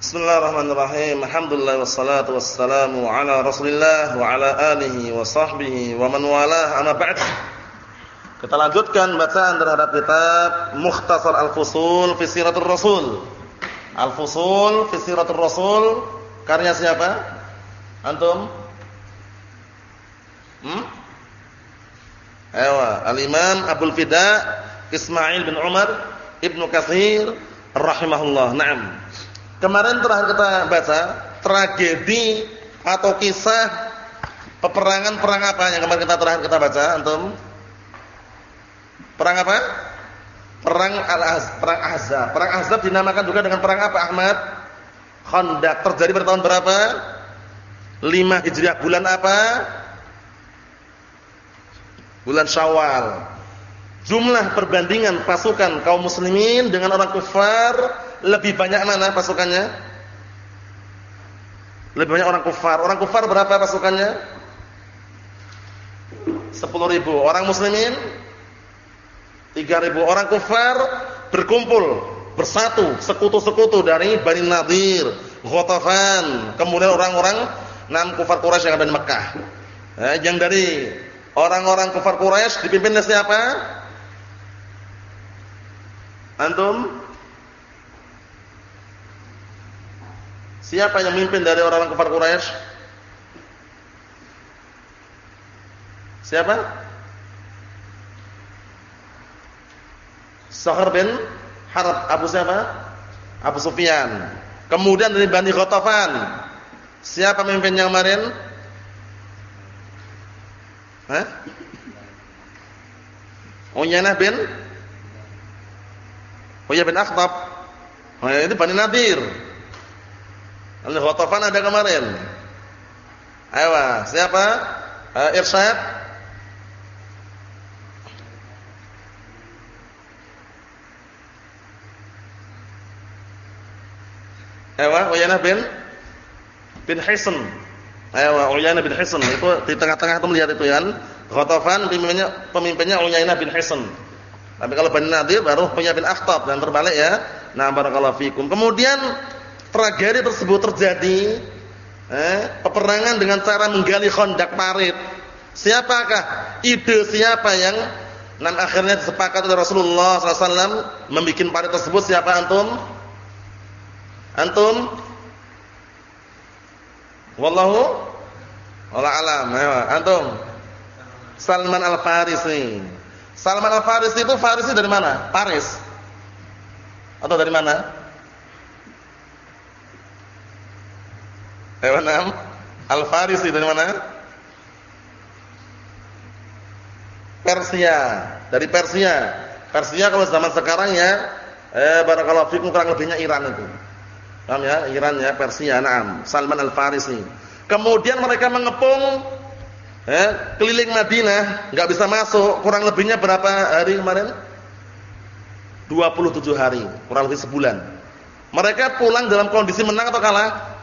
Bismillahirrahmanirrahim. Alhamdulillah wassalatu wassalamu ala Rasulillah wa ala alihi wa sahbihi wa man walah. Amma ba'd. Kita lanjutkan bacaan terhadap kitab Mukhtasar Al-Fusul fi Siratul Rasul. Al-Fusul fi Siratul Rasul karya siapa? Antum? Hmm? Ewa, Al-Imam Abdul Fida Ismail bin Umar Ibnu Katsir rahimahullah. Naam. Kemarin terakhir kita baca tragedi atau kisah peperangan perang apa yang kemarin kita terakhir kita baca antum? Perang apa? Perang Al-Ahzab, perang Ahzab. Perang Ahzab dinamakan juga dengan perang apa Ahmad? Khandaq. Terjadi pada tahun berapa? 5 Hijriah. Bulan apa? Bulan Syawal. Jumlah perbandingan pasukan kaum muslimin dengan orang kafir lebih banyak mana pasukannya? Lebih banyak orang kafir. Orang kafir berapa pasukannya? 10.000. Orang muslimin 3.000. Orang kafir berkumpul, bersatu, sekutu-sekutu dari Bani Nadir, Ghatafan, kemudian orang-orang enam kafir Quraisy yang ada di Mekah. Eh, yang dari orang-orang kafir Quraisy dipimpin oleh siapa? Antum? Siapa yang memimpin dari orang-orang kafir Quraisy? Siapa? Sahar bin Harb Abu siapa? Abu Sufyan. Kemudian dari Bani Ghatafan. Siapa pemimpinnya kemarin? Hah? Uyainah bin Uyah bin Akhtab. Oh, itu Bani Nadir. Al-Ghatafan ada kemarin. Ayo, siapa? Uh, Irsyad. Ayo, Uyainah bin bin Hisn. Ayo, Uyainah bin Hisn. Itu di tengah-tengah itu melihat itu ya. Ghatafan pemimpinnya pemimpinnya Uyainah bin Hisn. Tapi kalau Bani Nadir baru punya bin Akhtab dan terbalik ya. Nah, barakallahu fikum. Kemudian tragedi tersebut terjadi eh, peperangan dengan cara menggali kondak parit. Siapakah ide siapa yang dan akhirnya disepakati oleh Rasulullah SAW membuat parit tersebut siapa antum? Antum? Wallahu wala alam. Antum? Salman Al-Farisi. Salman Al-Farisi itu Farisi dari mana? Paris. Atau dari mana? Hewan enam. Al-Farisi dari mana? Persia. Dari Persia. Persia kalau zaman sekarang ya, eh barakallahu fikum kurang lebihnya Iran itu. Paham ya? Iran ya, Persia, na'am. Salman Al-Farisi. Kemudian mereka mengepung eh, keliling Madinah, enggak bisa masuk, kurang lebihnya berapa hari kemarin? 27 hari, kurang lebih sebulan. Mereka pulang dalam kondisi menang atau kalah?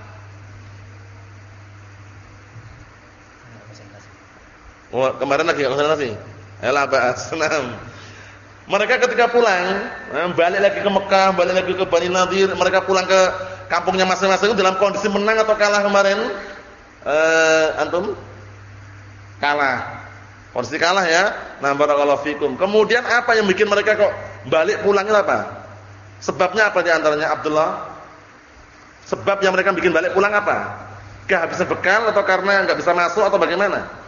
Kemarin lagi konsentrasi. Elah bahas. Mereka ketika pulang, eh, balik lagi ke Mekah, balik lagi ke Bani Nadir, mereka pulang ke kampungnya masing-masing dalam kondisi menang atau kalah kemarin? Eh, antum? Kalah. Kondisi kalah ya. Nah, barakallahu fikum. Kemudian apa yang bikin mereka kok balik pulangnya apa? Sebabnya apa di antaranya Abdullah? Sebab yang mereka bikin balik pulang apa? Kehabisan bekal atau karena enggak bisa masuk atau bagaimana?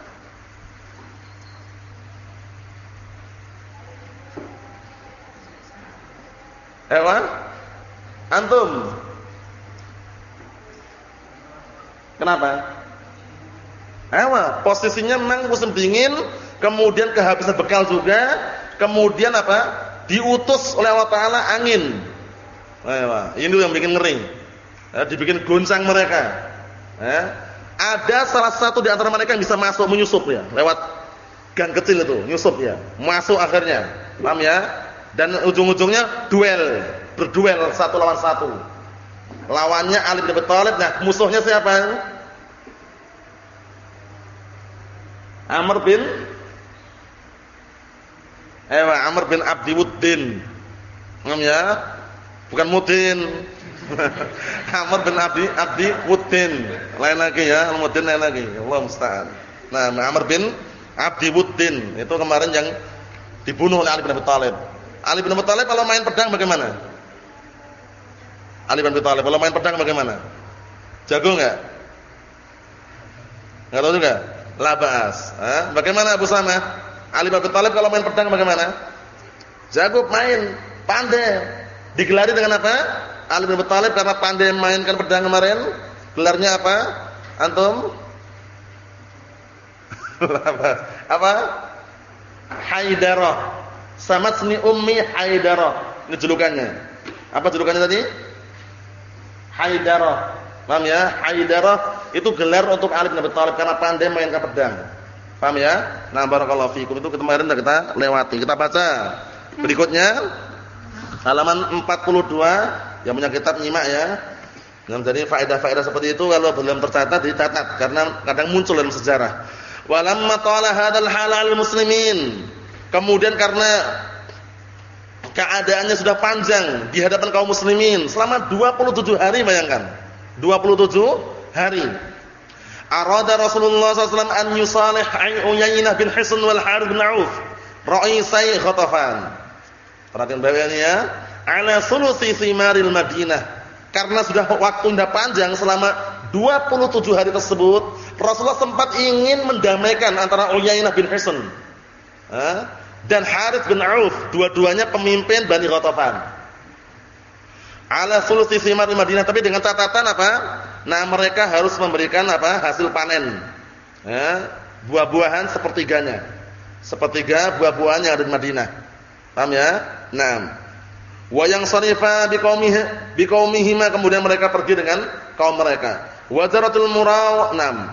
Ewan? Antum? Kenapa? Ewa, posisinya memang musim dingin, kemudian kehabisan bekal juga, kemudian apa? Diutus oleh Allah Taala angin. Ewa, ini yang bikin ngeri. Ya, dibikin goncang mereka. Ya. Ada salah satu di antara mereka yang bisa masuk menyusup ya, lewat gang kecil itu, nyusup ya. Masuk akhirnya. Paham ya? Dan ujung-ujungnya duel, berduel satu lawan satu. Lawannya Ali bin Abi Thalib. Nah, musuhnya siapa? Amr bin Ewa, Amr bin Abdiwuddin. Paham ya? Bukan Mudin. Amr bin Abdi Abdi Wuddin. Lain lagi ya, Al-Muddin lain lagi. Allah musta'an. Nah, Amr bin Abdi Wuddin itu kemarin yang dibunuh oleh Ali bin Abi Thalib. Ali bin Abi Thalib kalau main pedang bagaimana? Ali bin Abi Thalib kalau main pedang bagaimana? Jago enggak? Enggak tahu juga. Labas. Eh? Bagaimana Abu Sama? Ali bin Abi Thalib kalau main pedang bagaimana? Jago main, pandai. Digelari dengan apa? Ali bin Abi Thalib karena pandai mainkan pedang kemarin. Gelarnya apa? Antum? apa? Haidarah. Samatsni ummi Haidarah. Ini julukannya. Apa julukannya tadi? Haidarah. Paham ya? Haidarah itu gelar untuk Ali bin Abi Thalib karena pandai mainkan pedang. Paham ya? Nah, barakallahu fikum itu kemarin sudah kita lewati. Kita baca berikutnya halaman 42 yang punya kitab nyimak ya. Nah, jadi faedah-faedah seperti itu kalau belum tercatat dicatat karena kadang muncul dalam sejarah. Walamma tala hadzal halal muslimin. Kemudian karena keadaannya sudah panjang di hadapan kaum muslimin selama 27 hari bayangkan. 27 hari. Arada Rasulullah SAW an yusalih Uyainah bin Hisn wal Harith bin Auf. Ra'isai Khatafan. Perhatian baik ya. Ala sulusi simaril Madinah. Karena sudah waktu sudah panjang selama 27 hari tersebut, Rasulullah sempat ingin mendamaikan antara Uyainah bin Hisn dan Harith bin Auf, dua-duanya pemimpin Bani Ghatafan. Ala sulusi simar di Madinah, tapi dengan catatan apa? Nah, mereka harus memberikan apa? hasil panen. Ya, buah-buahan sepertiganya. Sepertiga buah-buahan yang ada di Madinah. Paham ya? Nah, wa yang sarifa biqaumihi biqaumihima kemudian mereka pergi dengan kaum mereka. Wajaratul muraw enam.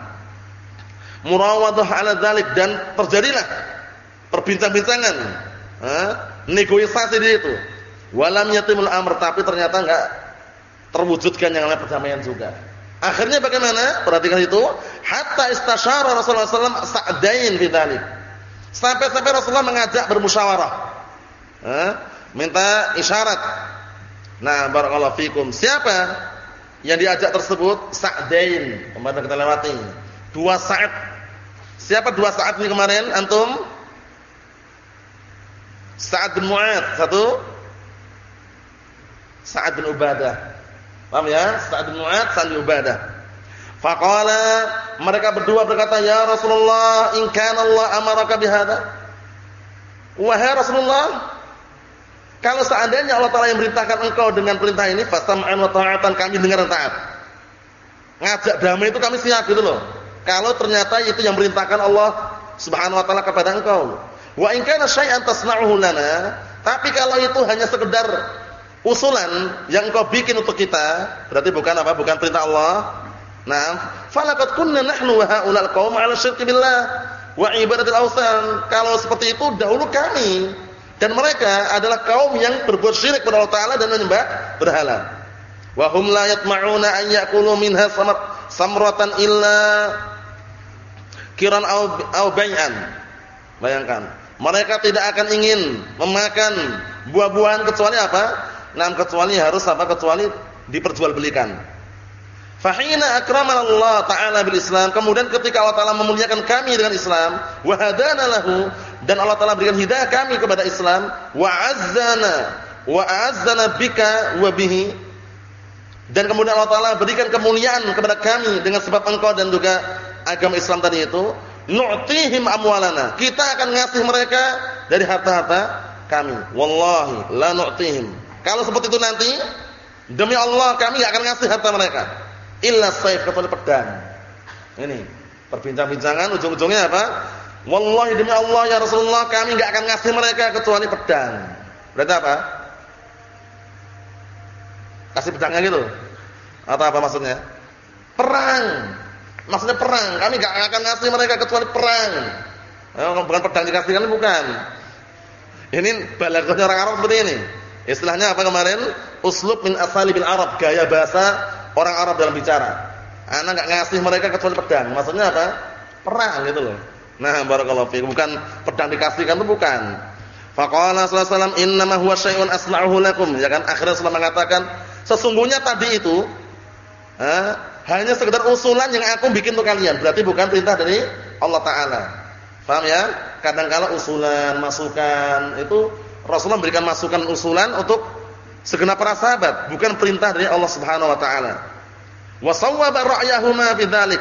Murawadah ala dzalik dan terjadilah perbincang-bincangan, negosiasi di itu. Walam yatimul amr tapi ternyata enggak terwujudkan yang namanya perdamaian juga. Akhirnya bagaimana? Perhatikan itu, hatta istasyara Rasulullah SAW sa'dain fi dzalik. Sampai-sampai Rasulullah mengajak bermusyawarah. minta isyarat. Nah, barakallahu fikum. Siapa yang diajak tersebut Sa'dain. Kemarin kita lewati. Dua saat. Siapa dua saat ini kemarin antum? Sa'ad bin Mu'ad satu. Sa'ad bin Ubadah. Paham ya? Sa'ad bin Mu'ad, Sa'ad bin Ubadah. Faqala mereka berdua berkata, "Ya Rasulullah, in kana Allah amaraka bihadza?" Wahai Rasulullah, kalau seandainya Allah Taala yang merintahkan engkau dengan perintah ini, fasam'an wa ta'atan kami dengar dan taat. Ngajak damai itu kami siap gitu loh. Kalau ternyata itu yang merintahkan Allah Subhanahu wa taala kepada engkau. Wa in kana syai'an tasna'uhu lana, tapi kalau itu hanya sekedar usulan yang engkau bikin untuk kita, berarti bukan apa? Bukan perintah Allah. Nah, falaqad kunna nahnu wa haulal qaum 'ala syirki billah wa ibadatil awsan. Kalau seperti itu dahulu kami dan mereka adalah kaum yang berbuat syirik kepada Allah Taala dan menyembah berhala. Wa hum la yatma'una an ya'kulu minha samratan illa kiran au bay'an. Bayangkan, mereka tidak akan ingin memakan buah-buahan kecuali apa? Nah, kecuali harus apa? Kecuali diperjualbelikan. Fahina akramana Allah Ta'ala bil Islam. Kemudian ketika Allah Ta'ala memuliakan kami dengan Islam. Wahadana lahu. Dan Allah Ta'ala berikan hidayah kami kepada Islam. Wa'azzana. Wa'azzana bika wa bihi. Dan kemudian Allah Ta'ala berikan kemuliaan kepada kami. Dengan sebab engkau dan juga agama Islam tadi itu. Nu'tihim amwalana. Kita akan ngasih mereka dari harta-harta kami. Wallahi la nu'tihim. Kalau seperti itu nanti. Demi Allah kami akan ngasih harta mereka illa saif kecuali pedang. Ini perbincang-bincangan ujung-ujungnya apa? Wallahi demi Allah ya Rasulullah kami enggak akan ngasih mereka kecuali pedang. Berarti apa? Kasih pedangnya gitu. Atau apa maksudnya? Perang. Maksudnya perang. Kami enggak akan ngasih mereka kecuali perang. Eh, bukan pedang dikasihkan bukan. Ini balaghahnya orang Arab seperti ini. Istilahnya apa kemarin? Uslub min asalibil Arab, gaya bahasa orang Arab dalam bicara. Anak enggak ngasih mereka kecuali pedang. Maksudnya apa? Perang gitu loh. Nah, barakallahu fiikum. Bukan pedang dikasihkan itu bukan. Faqala sallallahu alaihi wasallam innama huwa syai'un. Ya kan? Akhirnya Rasulullah mengatakan, Sesungguhnya tadi itu eh, hanya sekedar usulan yang aku bikin untuk kalian. Berarti bukan perintah dari Allah Taala. Paham ya? Kadang-kala usulan, masukan itu Rasulullah memberikan masukan usulan untuk segenap para sahabat, bukan perintah dari Allah Subhanahu wa taala. Wa sawwaba ra'yahuma bidzalik.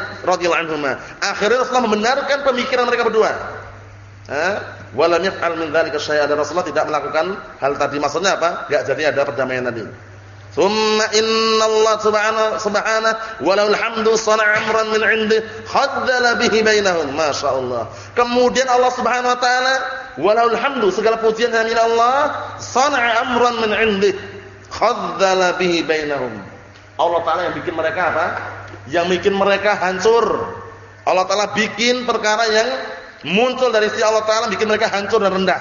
Akhirnya Rasulullah membenarkan pemikiran mereka berdua. Eh? Walam yaf'al min dzalika. Rasulullah tidak melakukan hal tadi. Maksudnya apa? Enggak jadi ada perdamaian tadi. Thumma inna Allah subhanahu subhanahu walahul hamdu sana'a amran min 'indih khaddala bihi bainahum. Masyaallah. Kemudian Allah Subhanahu wa taala walahul hamdu segala pujian milik Allah sana'a amran min 'indih khaddala bihi bainahum. Allah taala yang bikin mereka apa? Yang bikin mereka hancur. Allah taala bikin perkara yang muncul dari si Allah taala bikin mereka hancur dan rendah.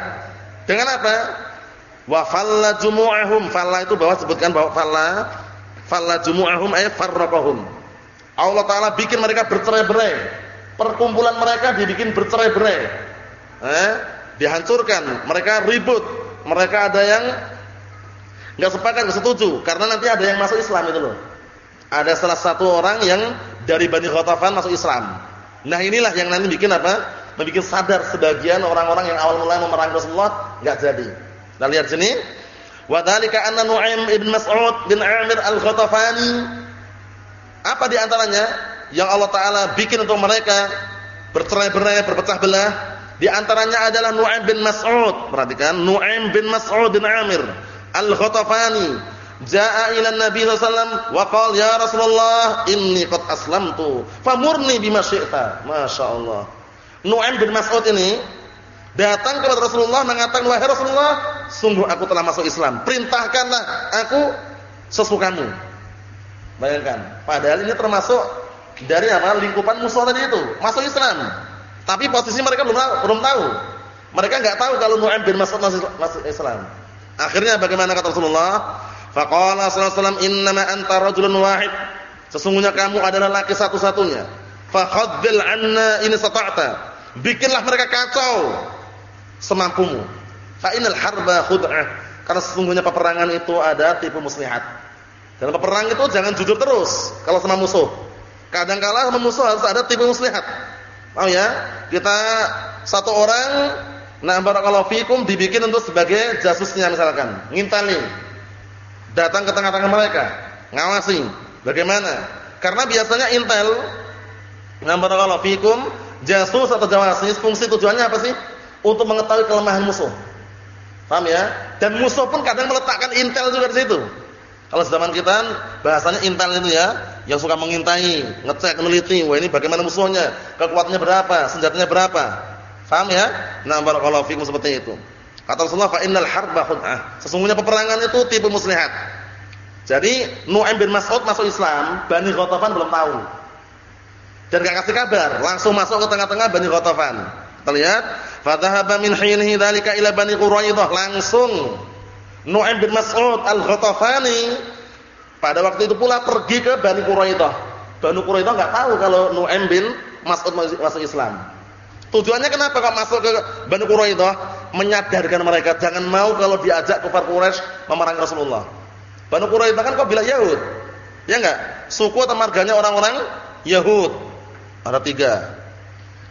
Dengan apa? Wa falla jumu'ahum. Falla itu bawah sebutkan bahwa falla falla jumu'ahum ay farraqahum. Allah taala bikin mereka bercerai-berai. Perkumpulan mereka dibikin bercerai-berai. Eh? Dihancurkan, mereka ribut. Mereka ada yang enggak sepakat, enggak setuju karena nanti ada yang masuk Islam itu loh. Ada salah satu orang yang dari Bani Khatafan masuk Islam. Nah, inilah yang nanti bikin apa? Membikin sadar sebagian orang-orang yang awal mulai memerangi Rasulullah enggak jadi. Kita lihat sini. Wa dzalika anna Nu'aim ibn Mas'ud bin Amir al-Ghatafani apa di antaranya yang Allah taala bikin untuk mereka bercerai-berai, berpecah belah? Di antaranya adalah Nu'aim bin Mas'ud. Perhatikan, Nu'aim bin Mas'ud bin Amir al-Ghatafani jaa ila Nabi sallallahu wa qala ya Rasulullah inni qad aslamtu famurni bima syi'ta. Masyaallah. Nu'aim bin Mas'ud ini datang kepada Rasulullah mengatakan wahai Rasulullah sungguh aku telah masuk Islam. Perintahkanlah aku sesukamu bayangkan. Padahal ini termasuk dari apa? Lingkupan musuh tadi itu. Masuk Islam. Tapi posisi mereka belum belum tahu. Mereka enggak tahu kalau Nu'aim bin Mas'ud masuk, Islam. Akhirnya bagaimana kata Rasulullah? Faqala sallallahu alaihi wasallam anta rajulun wahid. Sesungguhnya kamu adalah laki satu-satunya. Fakhadhil anna in sata'ta bikinlah mereka kacau semampumu. Fa innal harba khud'ah. Karena sesungguhnya peperangan itu ada tipu muslihat. Dalam peperangan itu jangan jujur terus kalau sama musuh. Kadang kala sama musuh harus ada tipu muslihat. Paham ya? Kita satu orang nah barakallahu fikum dibikin untuk sebagai jasusnya misalkan, ngintali. Datang ke tengah-tengah mereka, ngawasi. Bagaimana? Karena biasanya intel nah barakallahu fikum jasus atau jawasis fungsi tujuannya apa sih? untuk mengetahui kelemahan musuh. Paham ya? Dan musuh pun kadang meletakkan intel juga di situ. Kalau zaman kita bahasanya intel itu ya, yang suka mengintai, ngecek, meneliti, wah ini bagaimana musuhnya, kekuatannya berapa, senjatanya berapa. Paham ya? Nah, barakallahu fikum seperti itu. Kata Rasulullah, "Fa innal harba khud'ah." Sesungguhnya peperangan itu tipe muslihat. Jadi, Nu'aim bin Mas'ud masuk Islam, Bani Ghatafan belum tahu. Dan enggak kasih kabar, langsung masuk ke tengah-tengah Bani Ghatafan. Kita lihat, Fadhahaba min hinihi dzalika ila Bani Quraidah langsung Nu'aim bin Mas'ud Al-Ghatafani pada waktu itu pula pergi ke Bani Quraidah. Bani Quraidah enggak tahu kalau Nu'aim bin Mas'ud masuk Islam. Tujuannya kenapa kok masuk ke Bani Quraidah? Menyadarkan mereka jangan mau kalau diajak kafir Quraisy memerangi Rasulullah. Bani Quraidah kan kok bilang Yahud. Ya enggak? Suku atau marganya orang-orang Yahud. Ada tiga.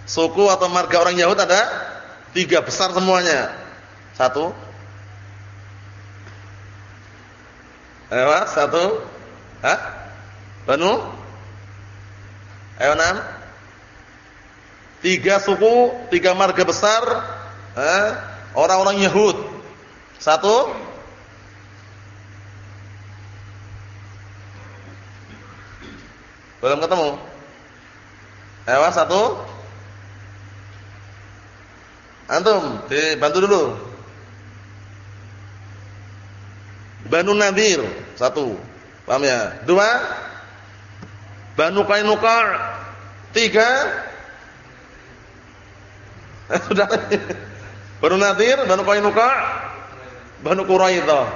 Suku atau marga orang Yahud ada Tiga besar semuanya. Satu. Ayo, satu. Hah? Banu? Ayo enam. Tiga suku, tiga marga besar. Orang-orang Yahud. Satu. Belum ketemu. Ayo, satu. Antum, dibantu dulu. Banu Nadir, satu. Paham ya? Dua. Banu Qainuqa, tiga. Sudah. Banu Nadir, Banu Qainuqa, Banu Quraidah.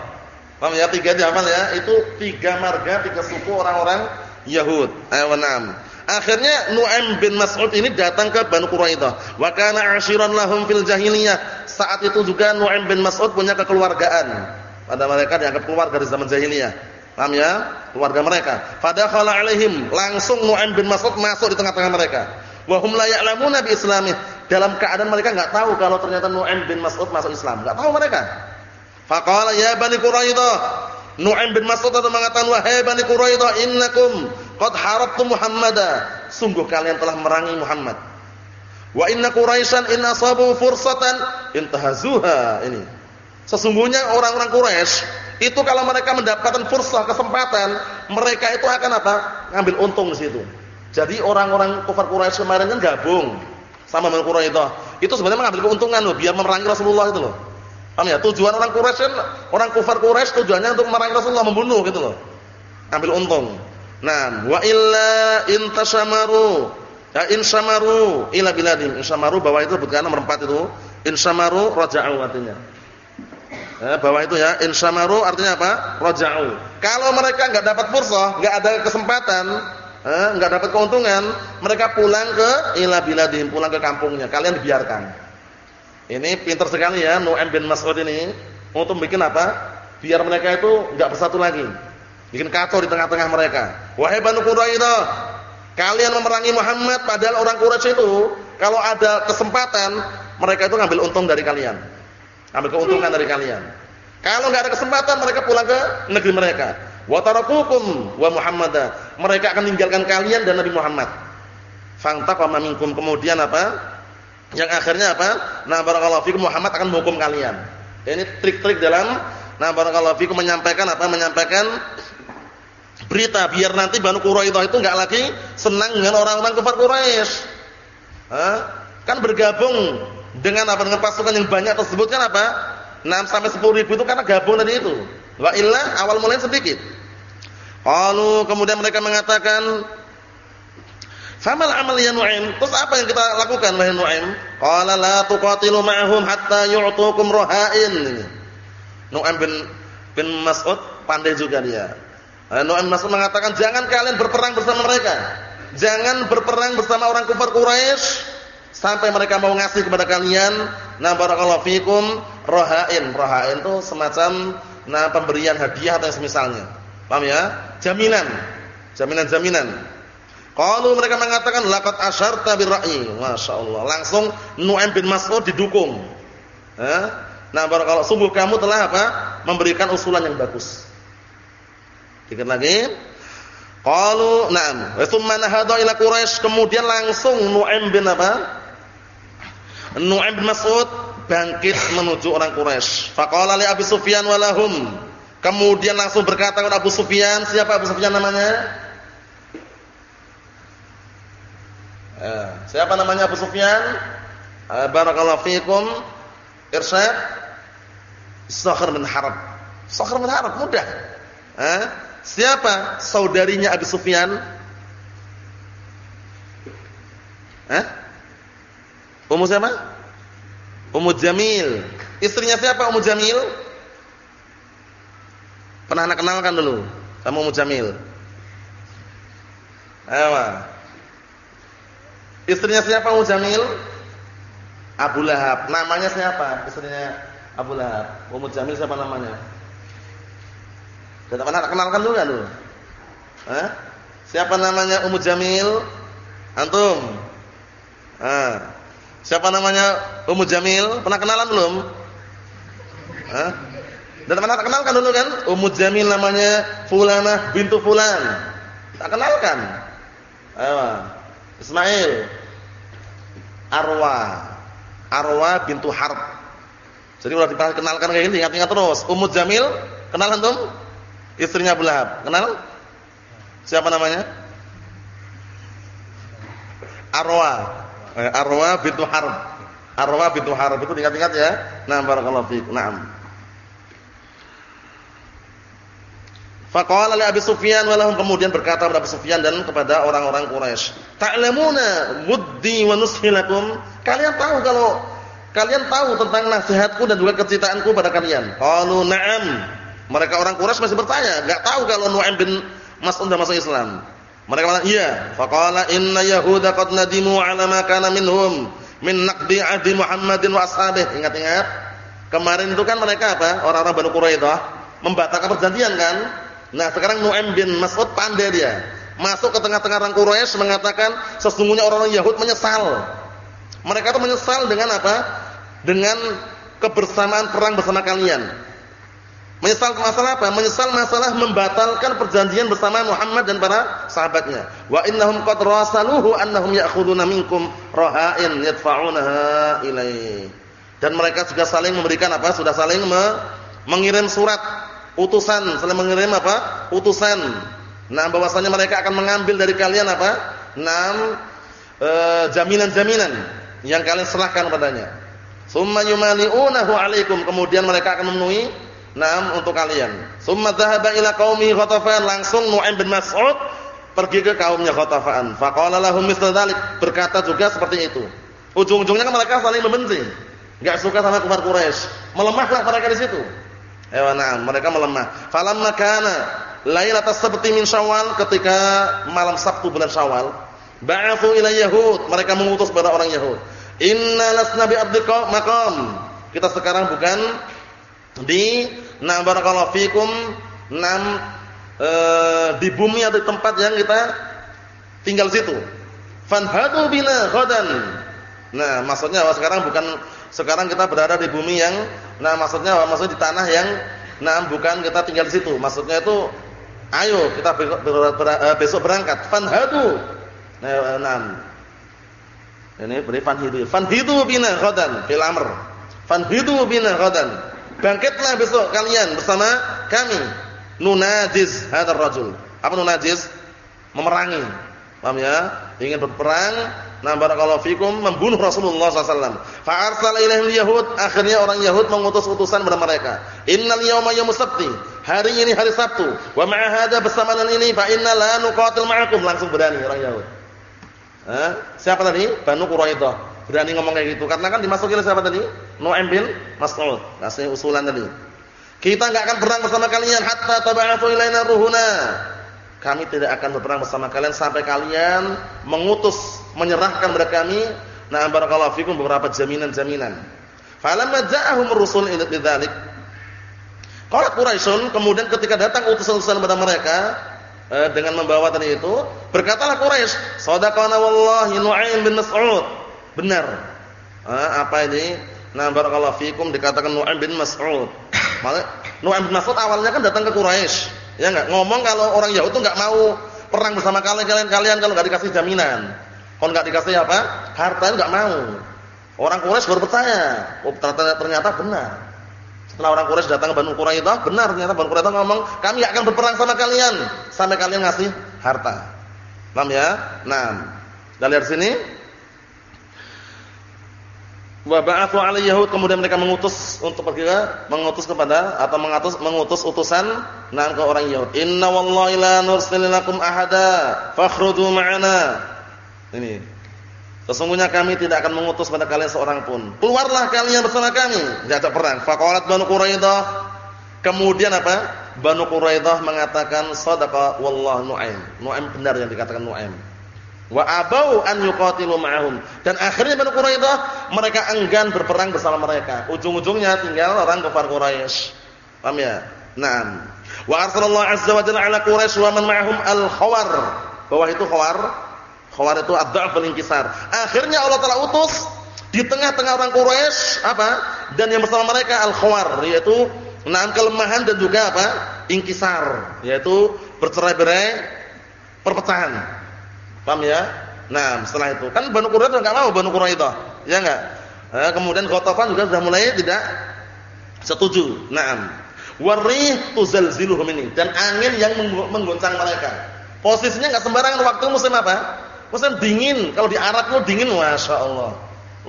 Paham ya? Tiga dihafal ya. Itu tiga marga, tiga suku orang-orang Yahud. Ayo enam. Akhirnya Nu'aim bin Mas'ud ini datang ke Banu Quraidah. Wa kana 'ashiran lahum fil jahiliyah. Saat itu juga Nu'aim bin Mas'ud punya kekeluargaan. Pada mereka dianggap keluarga dari zaman jahiliyah. Paham ya? Keluarga mereka. Fadakhala alaihim, langsung Nu'aim bin Mas'ud masuk di tengah-tengah mereka. Wa hum la ya'lamuna bi islamih. Dalam keadaan mereka enggak tahu kalau ternyata Nu'aim bin Mas'ud masuk Islam. Enggak tahu mereka. Faqala ya Bani Quraidah. Nu'aim bin Mas'ud itu mengatakan, "Wahai Bani Quraidah, innakum qad harabtum Muhammada." Sungguh kalian telah merangi Muhammad. Wa inna Quraisyan in asabu fursatan intahazuha. Ini. Sesungguhnya orang-orang Quraisy itu kalau mereka mendapatkan fursah kesempatan, mereka itu akan apa? Ngambil untung di situ. Jadi orang-orang kafir Quraisy kemarin kan gabung sama dengan Quraisy itu sebenarnya mengambil keuntungan loh biar memerangi Rasulullah itu loh. Paham ya? Tujuan orang Quraisy kan orang kafir Quraisy tujuannya untuk memerangi Rasulullah membunuh gitu loh. Ambil untung. Nah, wa illa intasamaru Ya insamaru ila biladim. Insamaru bawah itu bukan nomor 4 itu. Insamaru raja'u artinya. Ya, bawah itu ya, insamaru artinya apa? Raja'u. Kalau mereka enggak dapat fursah, enggak ada kesempatan, eh, dapat keuntungan, mereka pulang ke ila biladim, pulang ke kampungnya. Kalian dibiarkan. Ini pintar sekali ya Nu'aim bin Mas'ud ini untuk bikin apa? Biar mereka itu enggak bersatu lagi. Bikin kacau di tengah-tengah mereka. Wahai Banu Quraidah, Kalian memerangi Muhammad padahal orang Quraisy itu kalau ada kesempatan mereka itu ngambil untung dari kalian. Ambil keuntungan dari kalian. Kalau enggak ada kesempatan mereka pulang ke negeri mereka. Wa tarakukum wa Muhammada. Mereka akan meninggalkan kalian dan Nabi Muhammad. Fantaqama minkum kemudian apa? Yang akhirnya apa? Nah barakallahu fikum Muhammad akan menghukum kalian. Ini trik-trik dalam nah barakallahu fikum menyampaikan apa? Menyampaikan berita biar nanti Banu Quraidah itu enggak lagi senang dengan orang-orang kafir Quraisy. Kan bergabung dengan apa dengan pasukan yang banyak tersebut kan apa? 6 sampai 10 ribu itu karena gabung tadi itu. Wa illa awal mulanya sedikit. Lalu kemudian mereka mengatakan Famal amal ya Nu'aim? Terus apa yang kita lakukan wahai Nu'aim? Qala la tuqatilu ma'hum hatta yu'tukum rahain. Nu'aim bin bin Mas'ud pandai juga dia. Nu'aim Mas'ud mengatakan jangan kalian berperang bersama mereka. Jangan berperang bersama orang kafir Quraisy sampai mereka mau ngasih kepada kalian na barakallahu fikum rahain. Rahain itu semacam nah pemberian hadiah atau semisalnya. Paham ya? Jaminan. Jaminan-jaminan. Kalau mereka mengatakan laqad asyarta birra'yi. Masyaallah. Langsung Nu'aim bin Mas'ud didukung. Eh? Nah, barakallahu sungguh kamu telah apa? Memberikan usulan yang bagus. Dikit lagi. Qalu na'am. Wa thumma nahada ila Quraisy, kemudian langsung Nu'aim bin apa? Nu'aim bin Mas'ud bangkit menuju orang Quraisy. Faqala li Abi Sufyan wa lahum. Kemudian langsung berkata kepada Abu Sufyan, siapa Abu Sufyan namanya? Eh, siapa namanya Abu Sufyan? Eh, barakallahu fikum. Irsyad Sakhr bin Harb. Sakhr bin Harb mudah. Eh? Siapa saudarinya Abu Sufyan? Hah? Ummu siapa? Ummu Jamil. Istrinya siapa Ummu Jamil? Pernah anak kenalkan dulu sama Ummu Jamil. Ayo. Istrinya siapa Ummu Jamil? Abu Lahab. Namanya siapa? Istrinya Abu Lahab. Ummu Jamil siapa namanya? Sudah pernah kenalkan dulu dulu? Hah? Siapa namanya Ummu Jamil? Antum? Ah. Siapa namanya Ummu Jamil? Pernah kenalan belum? Hah? Dan pernah kenalkan dulu kan? Ummu Jamil namanya Fulanah bintu Fulan. Tak kenalkan. Ayo. Ismail. Arwa. Arwa bintu Harb. Jadi kalau dikenalkan kayak gini ingat-ingat terus. Ummu Jamil, kenalan tuh? Istrinya Abu Lahab. Kenal? Siapa namanya? Arwa. Eh, Arwa bintu Harb. Arwa bintu Harb itu ingat-ingat ya. Nah, barakallahu fiik. Naam. Faqala li Abi Sufyan walahum kemudian berkata kepada Abu Sufyan dan kepada orang-orang Quraisy, "Ta'lamuna wuddi wa nushi lakum?" Kalian tahu kalau kalian tahu tentang nasihatku dan juga kecintaanku pada kalian. Qalu na'am. Mereka orang Quraisy masih bertanya, enggak tahu kalau Nu'aim bin Mas'ud sudah masuk Islam. Mereka mengatakan, "Iya." Faqala inna yahuda qad nadimu 'ala ma kana minhum min naqdi 'ahdi Muhammadin wa ashabihi. Ingat-ingat, kemarin itu kan mereka apa? Orang-orang Banu Quraidah membatalkan perjanjian kan? Nah, sekarang Nu'aim bin Mas'ud pandai dia. Masuk ke tengah-tengah orang Quraisy mengatakan sesungguhnya orang-orang Yahud menyesal. Mereka itu menyesal dengan apa? Dengan kebersamaan perang bersama kalian. Menyesal masalah apa? Menyesal masalah membatalkan perjanjian bersama Muhammad dan para sahabatnya. Wa innahum qad rasaluhu annahum ya'khuduna minkum raha'in yadfa'unaha ilaihi. Dan mereka juga saling memberikan apa? Sudah saling me mengirim surat utusan, saling mengirim apa? Utusan. Nah, bahwasanya mereka akan mengambil dari kalian apa? Enam eh, jaminan-jaminan yang kalian serahkan padanya. Summa yumali'unahu 'alaikum. Kemudian mereka akan memenuhi Naam untuk kalian. Summa dhahaba ila qaumi Ghatafan, langsung Nu'aim bin Mas'ud pergi ke kaumnya Ghatafan. Faqala lahum mithla berkata juga seperti itu. Ujung-ujungnya kan mereka saling membenci. Enggak suka sama kufar Quraisy. Melemahlah mereka di situ. Ya na'am, mereka melemah. Falamma kana lailatas sabti min Syawal ketika malam Sabtu bulan Syawal, ba'athu ila Yahud, mereka mengutus kepada orang Yahud. Inna lasna bi. Kita sekarang bukan di na barakallahu fikum nam e, di bumi atau tempat yang kita tinggal situ. Fanhadu bina ghadan. Nah, maksudnya sekarang bukan sekarang kita berada di bumi yang nah maksudnya maksudnya di tanah yang nah bukan kita tinggal di situ. Maksudnya itu ayo kita besok, eh, besok berangkat. Fanhadu. Nah, nah. Ini beri fanhidu. Fanhidu bina ghadan fil amr. Fanhidu bina ghadan. Bangkitlah besok kalian bersama kami. Nunajiz hadzal rajul. Apa nunajiz? Memerangi. Paham ya? Ingin berperang, nah barakallahu fikum membunuh Rasulullah SAW. Fa arsala ilaihim yahud, akhirnya orang Yahud mengutus utusan kepada mereka. Innal yawma yaumus sabti. Hari ini hari Sabtu. Wa ma'a hadza bersamaan ini fa inna la nuqatil ma'akum. Langsung berani orang Yahud. Hah? Siapa tadi? Banu Quraidah berani ngomong kayak gitu karena kan dimasuki oleh siapa tadi? Nu'aim bin Mas'ud. Kasih usulan tadi. Kita enggak akan berang bersama kalian hatta tab'atsu ilaina ruhuna. Kami tidak akan berperang bersama kalian sampai kalian mengutus menyerahkan kepada kami nah barakallahu fikum beberapa jaminan-jaminan. Falamma ja'ahum rusul lidzalik. Qala Quraisyun kemudian ketika datang utusan-utusan kepada mereka eh, dengan membawa tadi itu, berkatalah Quraisy, "Shadaqana wallahi Nu'aim bin Mas'ud." Benar. Ah, apa ini? Nah, barakallahu fikum dikatakan Nu'aim bin Mas'ud. Nu'aim bin Mas'ud awalnya kan datang ke Quraisy. Ya enggak? Ngomong kalau orang Yahudi itu enggak mau perang bersama kalian kalian kalian kalau enggak dikasih jaminan. Kalau enggak dikasih apa? Harta enggak mau. Orang Quraisy baru percaya. Oh, ternyata, ternyata benar. Setelah orang Quraisy datang ke Banu Quraidah, benar ternyata Banu Quraidah ngomong, "Kami akan berperang sama kalian sampai kalian ngasih harta." Paham ya? Nah, dan lihat sini Wa ba'athu 'ala yahud kemudian mereka mengutus untuk pergi ke mengutus kepada atau mengutus mengutus utusan nan ke orang Yahud. Inna wallahi la nursilakum ahada fakhrudu ma'ana. Ini. Sesungguhnya kami tidak akan mengutus pada kalian seorang pun. Keluarlah kalian bersama kami. Diajak perang. Faqalat Banu Quraidah. Kemudian apa? Banu Quraidah mengatakan sadaqa wallahu Nu'aim. Nu'aim benar yang dikatakan Nu'aim. Wa abau an yuqatilu ma'ahum. Dan akhirnya Banu Quraidah mereka enggan berperang bersama mereka. Ujung-ujungnya tinggal orang kafir Quraisy. Paham ya? Naam. Wa arsalallahu azza wa jalla ala Quraisy wa man ma'ahum al-khawar. Bahwa itu khawar. Khawar itu ad-dha'f wal-inkisar. Akhirnya Allah Taala utus di tengah-tengah orang Quraisy apa? Dan yang bersama mereka al-khawar yaitu naam kelemahan dan juga apa? Inkisar, yaitu bercerai-berai, perpecahan. Paham ya? Nah, setelah itu kan Banu Quraidah enggak mau Banu Quraidah, ya enggak? Eh, kemudian Ghatafan juga sudah mulai tidak setuju. Naam. Warih tuzalziluhum ini dan angin yang menggoncang mereka. Posisinya enggak sembarangan waktu musim apa? Musim dingin. Kalau di Arab itu dingin, masya Allah.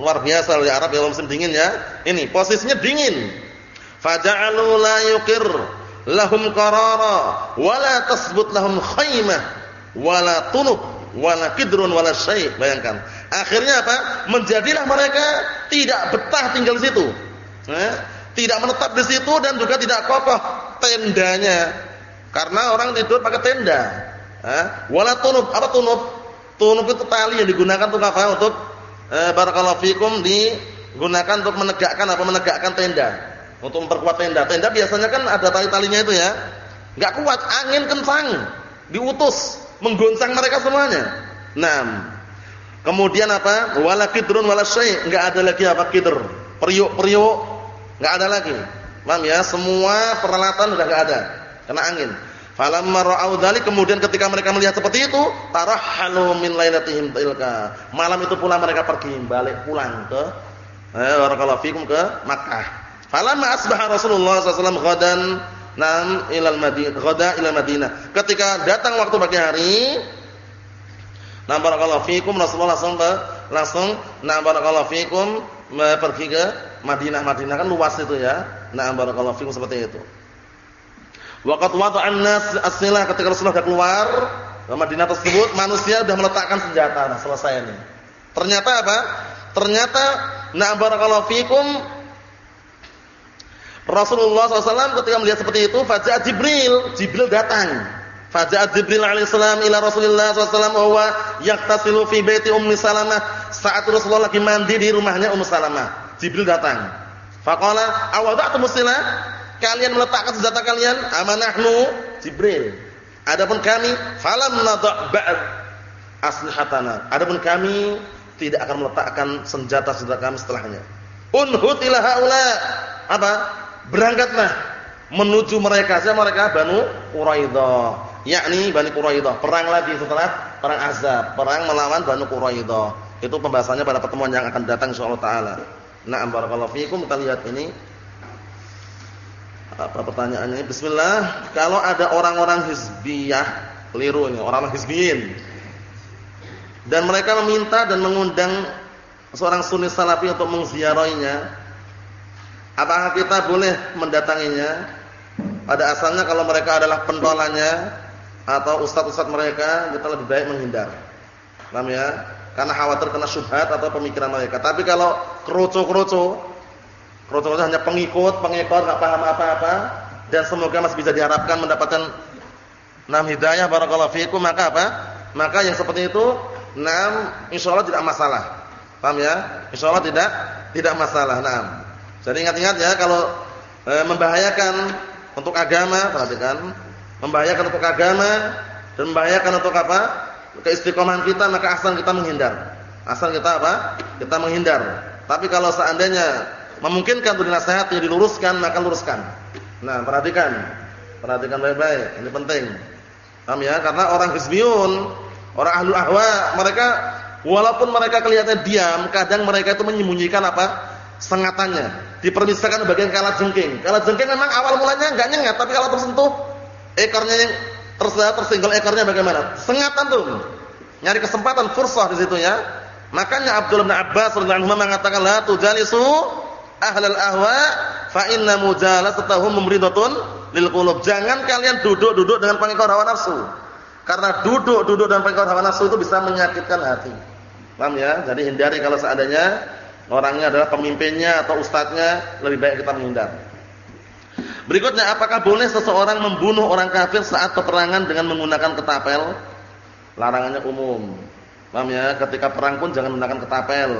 Luar biasa di Arab ya musim dingin ya. Ini posisinya dingin. Faja'alu la lahum qarara wala tasbut lahum khaymah wala tunub wala kidrun wala syai'. Bayangkan. Akhirnya apa? Menjadilah mereka tidak betah tinggal di situ. Eh? Tidak menetap di situ dan juga tidak kokoh tendanya. Karena orang tidur pakai tenda. Eh? Wala tunub. Apa tunub? Tunub itu tali yang digunakan untuk apa? Untuk eh, barakallahu fikum digunakan untuk menegakkan apa? Menegakkan tenda. Untuk memperkuat tenda. Tenda biasanya kan ada tali-talinya itu ya. Enggak kuat, angin kencang, diutus menggoncang mereka semuanya. Nah, kemudian apa? Wala kidrun wala syai', enggak ada lagi apa kidr. Periuk-periuk enggak ada lagi. Paham ya? Semua peralatan sudah enggak ada kena angin. Falamma ra'au dzalik kemudian ketika mereka melihat seperti itu, tarahalu min lailatihim tilka. Malam itu pula mereka pergi balik pulang ke eh barakallahu fikum ke Makkah. Falamma asbaha Rasulullah wasallam ghadan nam ilal Madinah, ghada ila Madinah. Ketika datang waktu pagi hari, nam barakallahu fikum Rasulullah langsung langsung nam barakallahu fikum pergi ke Madinah. Madinah kan luas itu ya. Nam barakallahu fikum seperti itu. Waqat wada'an nas as-silah ketika Rasulullah sudah keluar ke Madinah tersebut, manusia sudah meletakkan senjata. Nah, selesai ini. Ternyata apa? Ternyata na barakallahu fikum Rasulullah SAW ketika melihat seperti itu, faja'a Jibril, Jibril datang. Faja'a Jibril alaihissalam ila Rasulullah SAW bahwa yaktasilu fi baiti Ummi Salamah. Saat Rasulullah lagi mandi di rumahnya Ummu Salamah. Jibril datang. Faqala awada'tum silah? Kalian meletakkan senjata kalian amanahnu Jibril. Adapun kami falam nadha' ba'd aslihatana. Adapun kami tidak akan meletakkan senjata-senjata kami setelahnya. Unhut ila haula. Apa? Berangkatlah menuju mereka. Siapa mereka? Banu Quraidah. Yakni Bani Quraidah. Perang lagi setelah perang Azab perang melawan Banu Quraidah. Itu pembahasannya pada pertemuan yang akan datang insyaallah taala. Na'am barakallahu fiikum kita lihat ini apa pertanyaannya? Bismillah. Kalau ada orang-orang hizbiyah, keliru ini, orang-orang hizbiyin. Dan mereka meminta dan mengundang seorang sunni salafi untuk mengziarahinya. Apakah kita boleh mendatanginya? Pada asalnya kalau mereka adalah pentolannya atau ustaz-ustaz mereka, kita lebih baik menghindar. Paham ya? Karena khawatir kena syubhat atau pemikiran mereka. Tapi kalau kerucu-kerucu Rasulullah hanya pengikut, pengekor, enggak paham apa-apa dan semoga masih bisa diharapkan mendapatkan enam hidayah barakallahu fiikum maka apa? Maka yang seperti itu enam insyaallah tidak masalah. Paham ya? Insyaallah tidak tidak masalah. Naam. Jadi ingat-ingat ya kalau e, membahayakan untuk agama, perhatikan, membahayakan untuk agama dan membahayakan untuk apa? keistiqomahan kita maka asal kita menghindar. Asal kita apa? Kita menghindar. Tapi kalau seandainya memungkinkan untuk dinasihati, diluruskan, maka luruskan. Nah, perhatikan. Perhatikan baik-baik, ini penting. Paham ya? Karena orang hizbiyun, orang ahlu ahwa, mereka walaupun mereka kelihatannya diam, kadang mereka itu menyembunyikan apa? sengatannya. Dipermisalkan bagian kala jengking. Kala jengking memang awal mulanya enggak nyengat, tapi kalau tersentuh ekornya yang tersenggol ekornya bagaimana? Sengatan tuh. Nyari kesempatan fursah di situ ya. Makanya Abdullah bin Abbas radhiyallahu anhu mengatakan la tujalisu ahlal ahwa fa inna mujalasatahum mumridatun lil qulub. Jangan kalian duduk-duduk dengan pengikut hawa nafsu. Karena duduk-duduk dengan pengikut hawa nafsu itu bisa menyakitkan hati. Paham ya? Jadi hindari kalau seandainya orangnya adalah pemimpinnya atau ustadznya, lebih baik kita menghindar. Berikutnya, apakah boleh seseorang membunuh orang kafir saat peperangan dengan menggunakan ketapel? Larangannya umum. Paham ya? Ketika perang pun jangan menggunakan ketapel.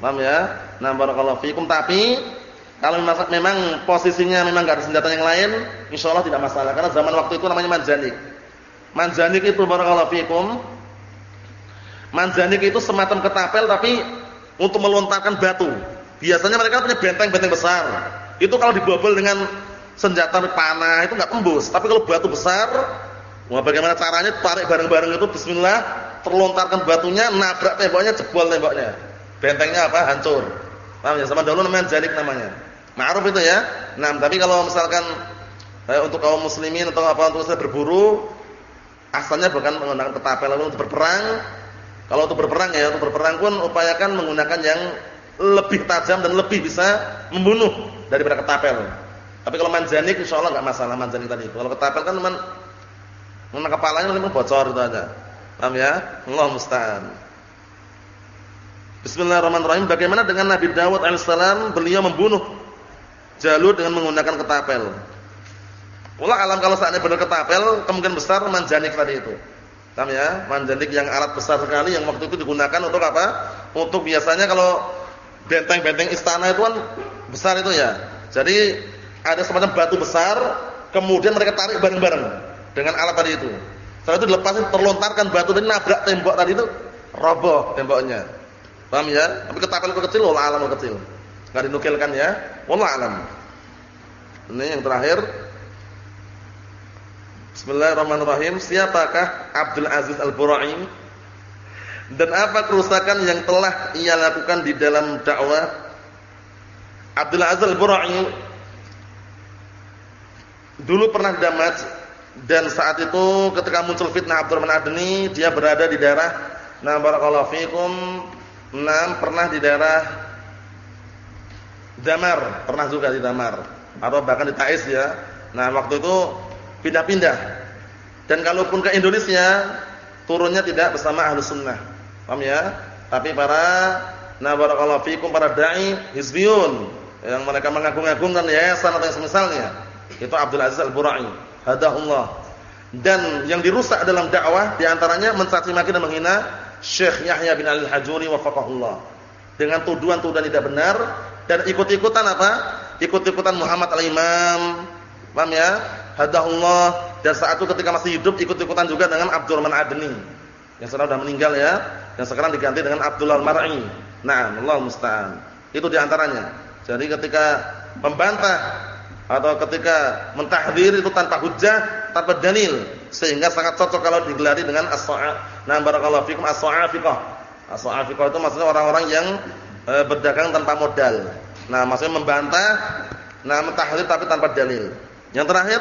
Paham ya? Nah, barakallahu fikum tapi kalau memang posisinya memang enggak ada senjata yang lain, insyaallah tidak masalah karena zaman waktu itu namanya manjanik. Manjanik itu barakallahu fikum. Manjanik itu semacam ketapel tapi untuk melontarkan batu. Biasanya mereka punya benteng-benteng besar. Itu kalau dibobol dengan senjata panah itu enggak tembus, tapi kalau batu besar, wah bagaimana caranya tarik bareng-bareng itu bismillah, terlontarkan batunya, nabrak temboknya, jebol temboknya bentengnya apa? hancur. Paham ya? Sama dahulu namanya jalik namanya. Ma'ruf itu ya. Nah, tapi kalau misalkan eh, untuk kaum muslimin atau apa untuk saya berburu asalnya bukan menggunakan ketapel untuk berperang. Kalau untuk berperang ya, untuk berperang pun upayakan menggunakan yang lebih tajam dan lebih bisa membunuh daripada ketapel. Tapi kalau manjanik insyaallah enggak masalah manjanik tadi. Kalau ketapel kan memang kepalanya memang bocor itu aja. Paham ya? Allah musta'an. Bismillahirrahmanirrahim. Bagaimana dengan Nabi Dawud alaihissalam beliau membunuh Jalut dengan menggunakan ketapel. Pula alam kalau saatnya benar ketapel, kemungkinan besar manjanik tadi itu. Paham ya? Manjanik yang alat besar sekali yang waktu itu digunakan untuk apa? Untuk biasanya kalau benteng-benteng istana itu kan besar itu ya. Jadi ada semacam batu besar kemudian mereka tarik bareng-bareng dengan alat tadi itu. Setelah itu dilepasin terlontarkan batu dan nabrak tembok tadi itu roboh temboknya. Paham ya? Tapi ketapan kecil, wallah alam kecil. Enggak dinukilkan ya. Wallah alam. Ini yang terakhir. Bismillahirrahmanirrahim. Siapakah Abdul Aziz Al-Burai? Dan apa kerusakan yang telah ia lakukan di dalam dakwah? Abdul Aziz Al-Burai dulu pernah damat dan saat itu ketika muncul fitnah Abdurrahman Adni dia berada di daerah nah barakallahu fikum Enam pernah di daerah Damar, pernah juga di Damar atau bahkan di Taiz ya. Nah, waktu itu pindah-pindah. Dan kalaupun ke Indonesia, turunnya tidak bersama ahlu sunnah. Paham ya? Tapi para nah barakallahu fikum para dai hizbiyun yang mereka mengagung-agungkan yayasan atau yang semisalnya. Itu Abdul Aziz Al-Burai, hadahullah. Dan yang dirusak dalam dakwah di antaranya mencaci maki dan menghina Syekh Yahya bin Al-Hajuri wafaqahullah dengan tuduhan-tuduhan tidak benar dan ikut-ikutan apa? Ikut-ikutan Muhammad al-Imam. Paham ya? Hadahullah dan saat itu ketika masih hidup ikut-ikutan juga dengan Abdurrahman Adni yang sekarang sudah meninggal ya, yang sekarang diganti dengan Abdullah Al-Mar'i. Nah, Allah musta'an. Itu di antaranya. Jadi ketika membantah atau ketika mentahdir itu tanpa hujjah, tanpa dalil, sehingga sangat cocok kalau digelari dengan as-sa'a. Nah, barakallahu fikum as-sa'afiqah. As-sa'afiqah itu maksudnya orang-orang yang e, berdagang tanpa modal. Nah, maksudnya membantah, nah mentahdir tapi tanpa dalil. Yang terakhir,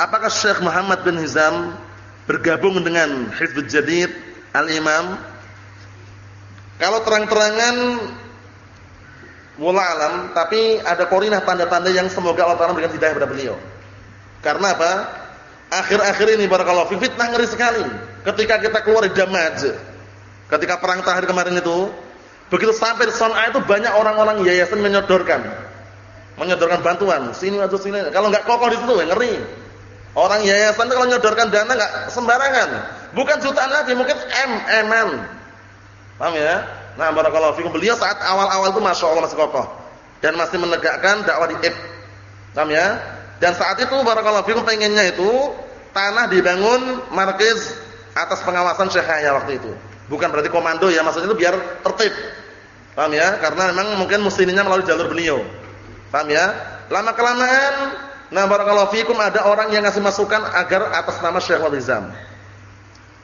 apakah Syekh Muhammad bin Hizam bergabung dengan Hizbut Jadid Al-Imam? Kalau terang-terangan Wallah alam, tapi ada korinah tanda-tanda yang semoga Allah Taala berikan hidayah kepada beliau. Karena apa? Akhir-akhir ini barakallahu fi fitnah ngeri sekali. Ketika kita keluar dari Damaj, ketika perang terakhir kemarin itu, begitu sampai di Son'a itu banyak orang-orang yayasan menyodorkan menyodorkan bantuan, sini atau sini. Kalau enggak kokoh di situ ya ngeri. Orang yayasan itu kalau menyodorkan dana enggak sembarangan. Bukan jutaan lagi, mungkin M, M-an. Paham ya? Nah, barakallahu fikum. Beliau saat awal-awal itu Masya Allah masih kokoh dan masih menegakkan dakwah di Ib. Paham ya? Dan saat itu barakallahu fikum pengennya itu tanah dibangun markis atas pengawasan Syekh Yahya waktu itu. Bukan berarti komando ya, maksudnya itu biar tertib. Paham ya? Karena memang mungkin musliminnya melalui jalur beliau. Paham ya? Lama kelamaan nah barakallahu fikum ada orang yang ngasih masukan agar atas nama Syekh Walizam.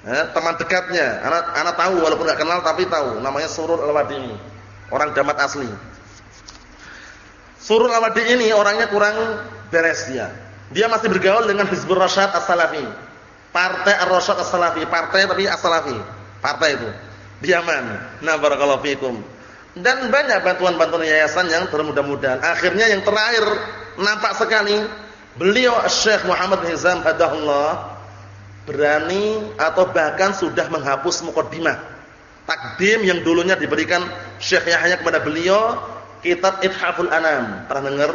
Eh, teman dekatnya, anak anak tahu walaupun enggak kenal tapi tahu, namanya Surur Al-Wadi. Orang Damat asli. Surur Al-Wadi ini orangnya kurang beres dia. Dia masih bergaul dengan Hizbur Rasyad As-Salafi. Partai Ar-Rasyad As-Salafi, partai tapi As-Salafi. Partai itu. Di Yaman. Nah, barakallahu fikum. Dan banyak bantuan-bantuan yayasan yang termudah-mudahan. Akhirnya yang terakhir nampak sekali beliau Syekh Muhammad Hizam hadahullah berani atau bahkan sudah menghapus mukaddimah takdim yang dulunya diberikan Syekh Yahya kepada beliau kitab Ithaful Anam pernah dengar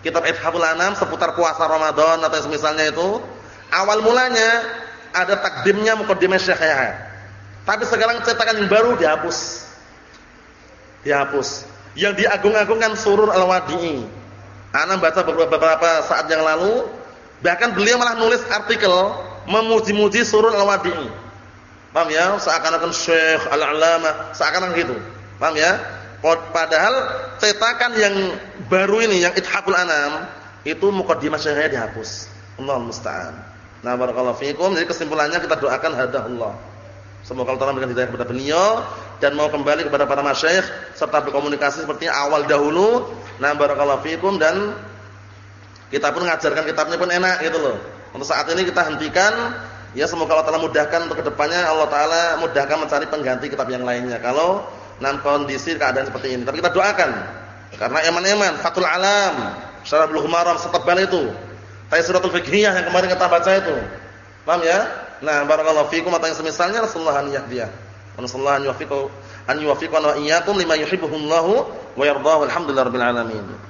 kitab Ithaful Anam seputar puasa Ramadan atau semisalnya itu awal mulanya ada takdimnya mukaddimah Syekh Yahya tapi sekarang cetakan yang baru dihapus dihapus yang diagung-agungkan Surur Al-Wadi'i ana baca beberapa saat yang lalu bahkan beliau malah nulis artikel memuji-muji surun al-wadi'i. Paham ya? Seakan-akan Syekh Al-Alama, seakan-akan gitu. Paham ya? Padahal cetakan yang baru ini yang Ithaqul Anam itu mukaddimah Syekhnya dihapus. Allah musta'an. Nah, barakallahu fiikum. Jadi kesimpulannya kita doakan hadahullah. Semoga Allah memberikan hidayah kepada beliau dan mau kembali kepada para masyayikh serta berkomunikasi seperti awal dahulu. Nah, barakallahu fiikum dan kita pun mengajarkan kitabnya pun enak gitu loh. Untuk saat ini kita hentikan. Ya semoga Allah Taala mudahkan untuk ke depannya Allah Taala mudahkan mencari pengganti kitab yang lainnya. Kalau dalam kondisi keadaan seperti ini. Tapi kita doakan. Karena eman-eman Fathul Alam, Syarah Bulughul Maram setebal itu. Taisiratul Fiqhiyah yang kemarin kita baca itu. Paham ya? Nah, barakallahu fikum atau yang semisalnya Rasulullah an yahdiyah. Rasulullah an yuwaffiqu an yuwaffiqana wa iyyakum lima yuhibbuhullahu wa yardahu. Alhamdulillahirabbil alamin.